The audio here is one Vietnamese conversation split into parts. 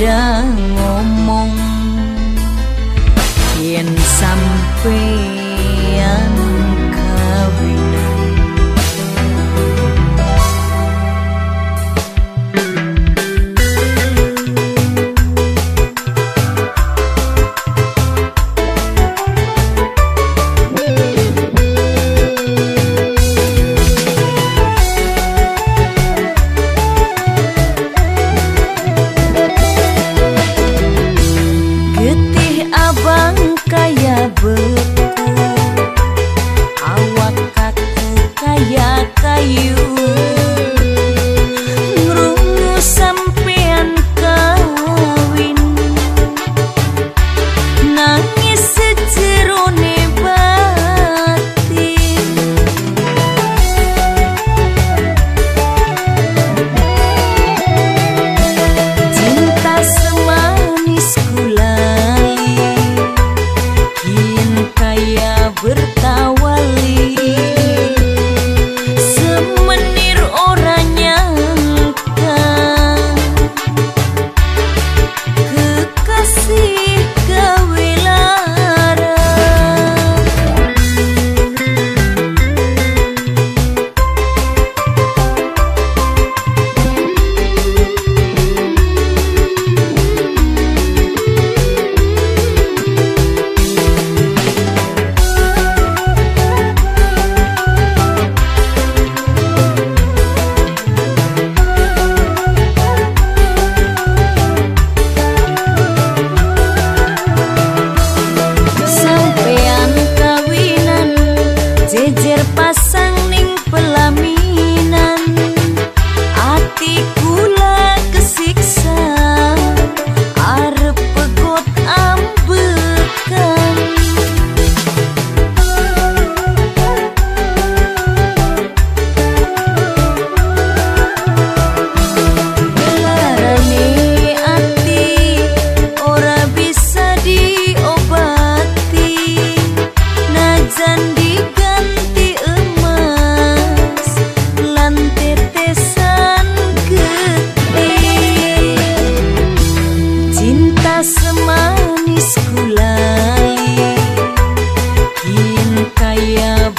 đã ada hiền yen sampai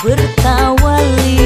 bertawali